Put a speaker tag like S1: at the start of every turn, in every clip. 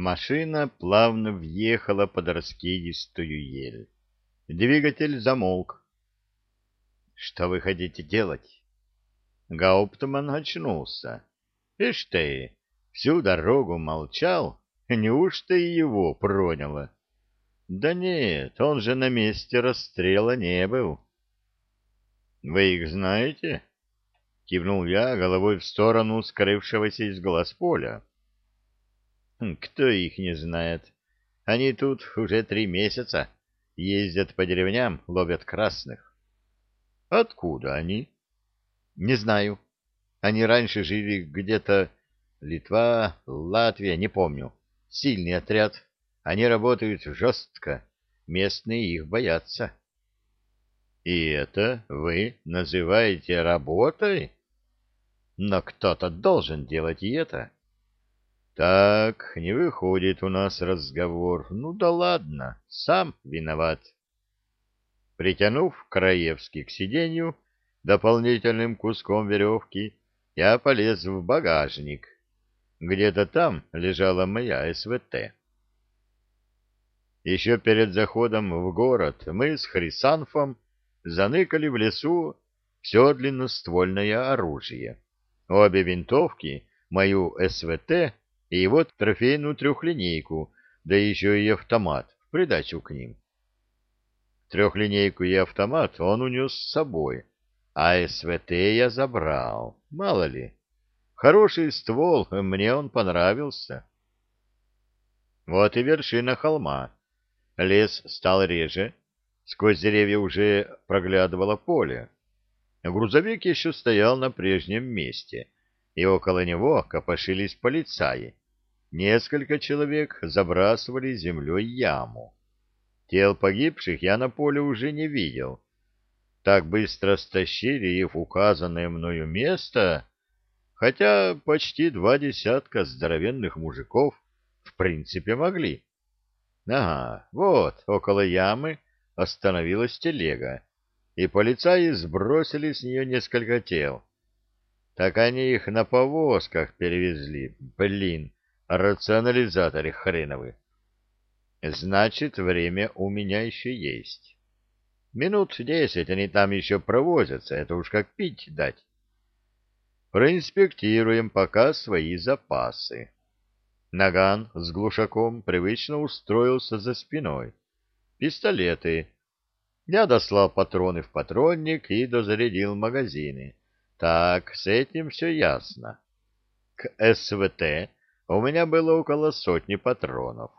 S1: Машина плавно въехала под раскидистую ель. Двигатель замолк. — Что вы хотите делать? Гауптман очнулся. — Ишь ты, всю дорогу молчал, неужто и его проняло? — Да нет, он же на месте расстрела не был. — Вы их знаете? — кивнул я головой в сторону скрывшегося из глаз поля. Хм, кто их не знает? Они тут уже три месяца ездят по деревням, ловят красных. Откуда они? Не знаю. Они раньше жили где-то Литва, Латвия, не помню. Сильный отряд. Они работают жестко. Местные их боятся. И это вы называете работой? Но кто-то должен делать и это. Так, не выходит у нас разговор. Ну да ладно, сам виноват. Притянув Краевский к сиденью дополнительным куском веревки, я полез в багажник. Где-то там лежала моя СВТ. Еще перед заходом в город мы с Хрисанфом заныкали в лесу все длинноствольное оружие. Обе винтовки, мою СВТ и его трофейную трехлинейку, да еще и автомат в придачу к ним. Трехлинейку и автомат он унес с собой, а СВТ я забрал, мало ли. Хороший ствол, мне он понравился. Вот и вершина холма. Лес стал реже, сквозь деревья уже проглядывало поле. Грузовик еще стоял на прежнем месте, и около него копошились полицаи. Несколько человек забрасывали землей яму. Тел погибших я на поле уже не видел. Так быстро стащили их указанное мною место, хотя почти два десятка здоровенных мужиков в принципе могли. Ага, вот, около ямы остановилась телега, и полицаи сбросили с нее несколько тел. Так они их на повозках перевезли, блин, рационализаторы хреновы. Значит, время у меня еще есть. Минут десять они там еще провозятся, это уж как пить дать. Проинспектируем пока свои запасы. Наган с глушаком привычно устроился за спиной. Пистолеты. Я дослал патроны в патронник и дозарядил магазины. Так, с этим все ясно. К СВТ у меня было около сотни патронов.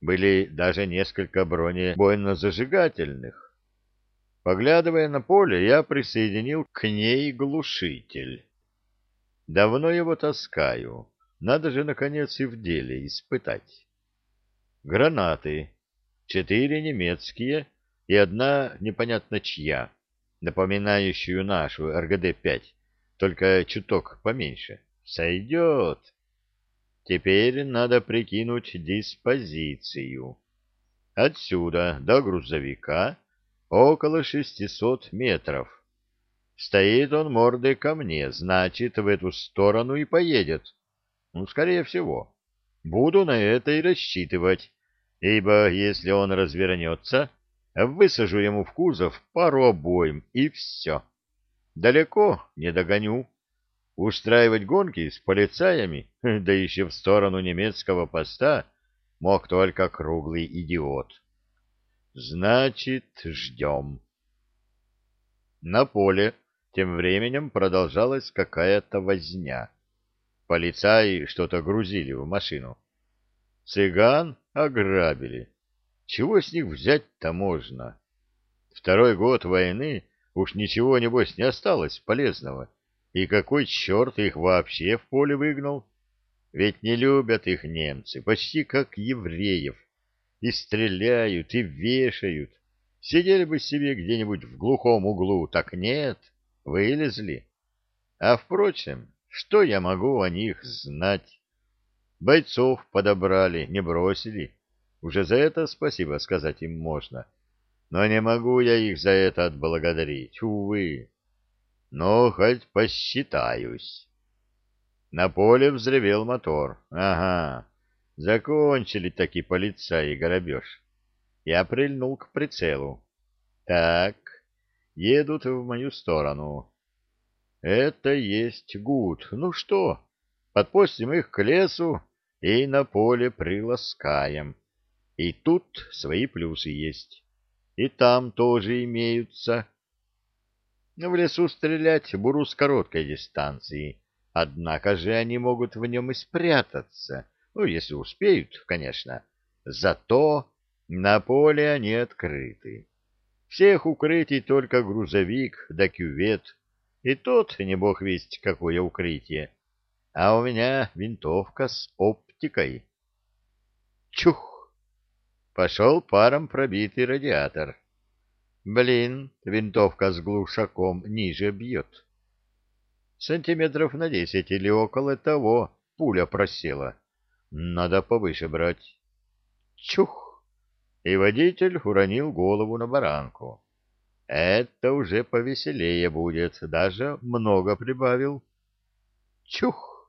S1: Были даже несколько бронебойно-зажигательных. Поглядывая на поле, я присоединил к ней глушитель. Давно его таскаю. Надо же, наконец, и в деле испытать. Гранаты. Четыре немецкие и одна непонятно чья, напоминающую нашу РГД-5, только чуток поменьше. Сойдет. Теперь надо прикинуть диспозицию. Отсюда до грузовика около шестисот метров. Стоит он мордой ко мне, значит, в эту сторону и поедет. Ну, скорее всего. Буду на это и рассчитывать, ибо если он развернется, высажу ему в кузов пару обоим, и все. Далеко не догоню. Устраивать гонки с полицаями, да еще в сторону немецкого поста, мог только круглый идиот. Значит, ждем. На поле тем временем продолжалась какая-то возня. Полицаи что-то грузили в машину. Цыган ограбили. Чего с них взять-то можно? Второй год войны уж ничего, небось, не осталось полезного. И какой черт их вообще в поле выгнал? Ведь не любят их немцы, почти как евреев. И стреляют, и вешают. Сидели бы себе где-нибудь в глухом углу, так нет, вылезли. А, впрочем, что я могу о них знать? Бойцов подобрали, не бросили. Уже за это спасибо сказать им можно. Но не могу я их за это отблагодарить, увы но хоть посчитаюсь. На поле взревел мотор. Ага, Закончили таки полицаи грабеж. Я прильнул к прицелу. Так, едут в мою сторону. Это есть гуд. Ну что, подпустим их к лесу и на поле приласкаем. И тут свои плюсы есть. И там тоже имеются. В лесу стрелять буру с короткой дистанции. Однако же они могут в нем и спрятаться. Ну, если успеют, конечно. Зато на поле они открыты. Всех укрытий только грузовик да кювет. И тот, не бог весть, какое укрытие. А у меня винтовка с оптикой. Чух! Пошел паром пробитый радиатор. Блин, винтовка с глушаком ниже бьет. Сантиметров на десять или около того пуля просела. Надо повыше брать. Чух! И водитель уронил голову на баранку. Это уже повеселее будет, даже много прибавил. Чух!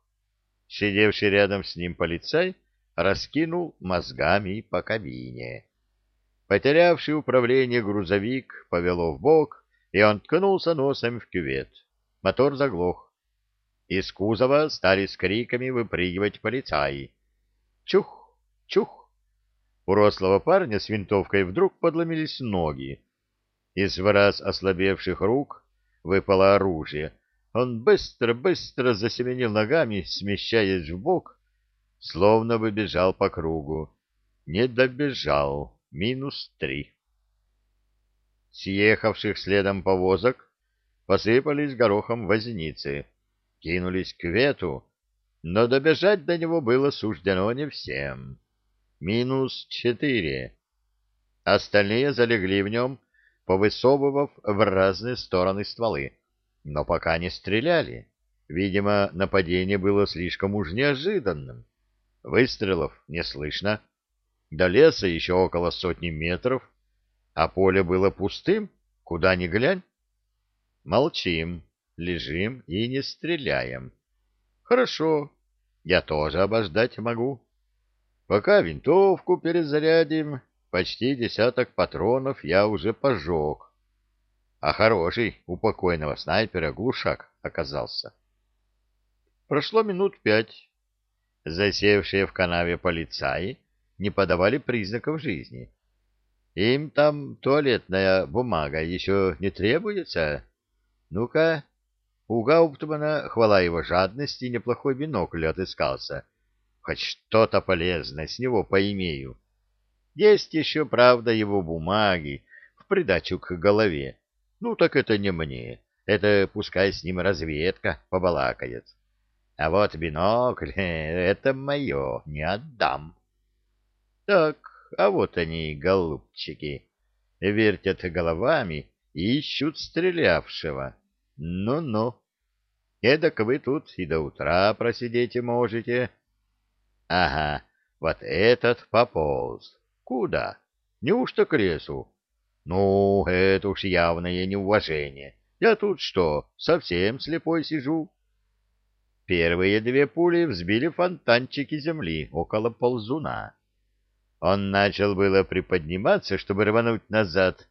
S1: Сидевший рядом с ним полицай раскинул мозгами по кабине. Потерявший управление грузовик повело в бок, и он ткнулся носом в кювет. Мотор заглох. Из кузова стали с криками выпрыгивать полицаи. Чух! Чух! У рослого парня с винтовкой вдруг подломились ноги. Из раз ослабевших рук выпало оружие. Он быстро-быстро засеменил ногами, смещаясь в бок, словно бы бежал по кругу. Не добежал. Минус три. Съехавших следом повозок посыпались горохом возницы, кинулись к вету, но добежать до него было суждено не всем. Минус четыре. Остальные залегли в нем, повысовывав в разные стороны стволы, но пока не стреляли. Видимо, нападение было слишком уж неожиданным. Выстрелов не слышно. До леса еще около сотни метров, а поле было пустым, куда ни глянь. Молчим, лежим и не стреляем. Хорошо, я тоже обождать могу. Пока винтовку перезарядим, почти десяток патронов я уже пожег. А хороший у покойного снайпера глушак оказался. Прошло минут пять. Засевшие в канаве полицаи не подавали признаков жизни. Им там туалетная бумага еще не требуется? Ну-ка, у Гауптмана, хвала его жадности, неплохой бинокль отыскался. Хоть что-то полезное с него поимею. Есть еще, правда, его бумаги в придачу к голове. Ну, так это не мне. Это пускай с ним разведка побалакает. А вот бинокль — это мое, не отдам. Так, а вот они, голубчики, вертят головами и ищут стрелявшего. Ну-ну. Эдак вы тут и до утра просидеть можете. Ага, вот этот пополз. Куда? Неужто к лесу? Ну, это уж явное неуважение. Я тут что, совсем слепой сижу? Первые две пули взбили фонтанчики земли около ползуна. Он начал было приподниматься, чтобы рвануть назад,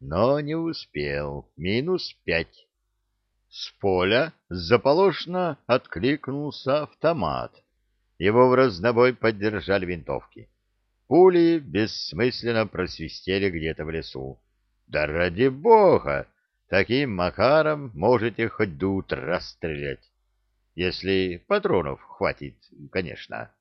S1: но не успел. Минус пять. С поля заполошно откликнулся автомат. Его в разнобой поддержали винтовки. Пули бессмысленно просвистели где-то в лесу. Да ради бога! Таким макаром можете хоть до утра стрелять. Если патронов хватит, конечно.